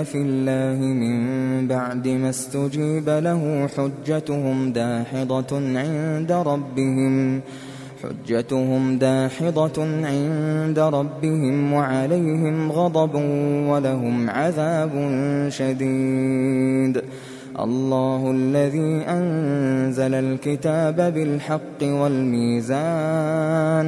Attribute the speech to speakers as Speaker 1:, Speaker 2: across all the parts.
Speaker 1: يشركون في الله من بعد ما استجيب له حجتهم داحضة عند ربهم حجتهم داحضة عند ربهم وعليهم غضب ولهم عذاب شديد. الله الذي أنزل الكتاب بالحق والميزان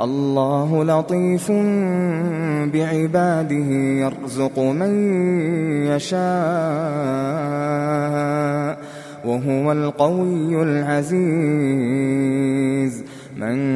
Speaker 1: الله لطيف بعباده يرزق من يشاء وهو القوي العزيز. من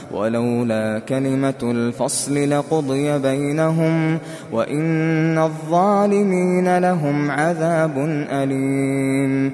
Speaker 1: ولولا كلمة الفصل لقضي بينهم وإن الظالمين لهم عذاب أليم